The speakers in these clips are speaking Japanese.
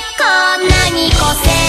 こ何個せ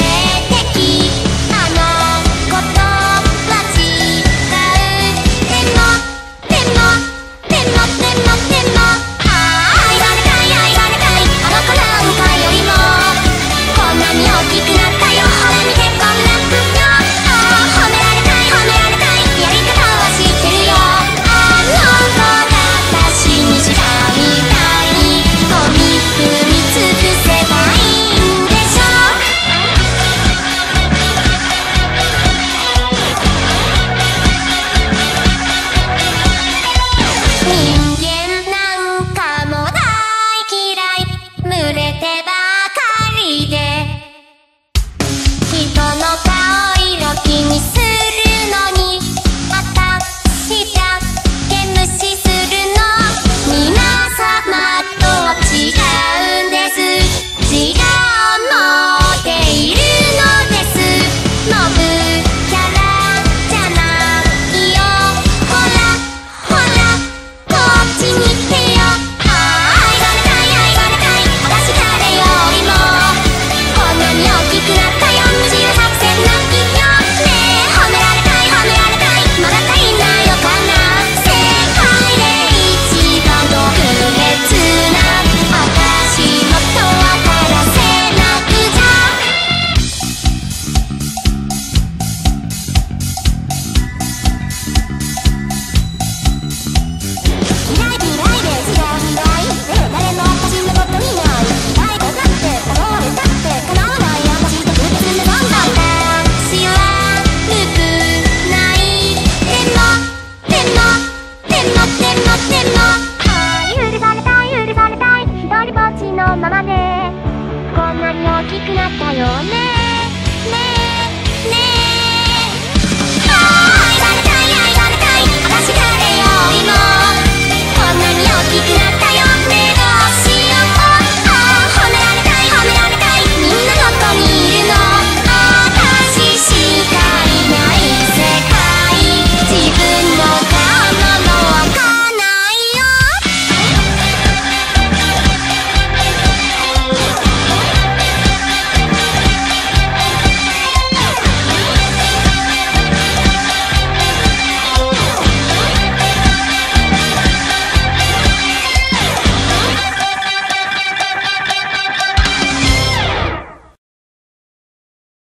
na きくなったよね。ねえ。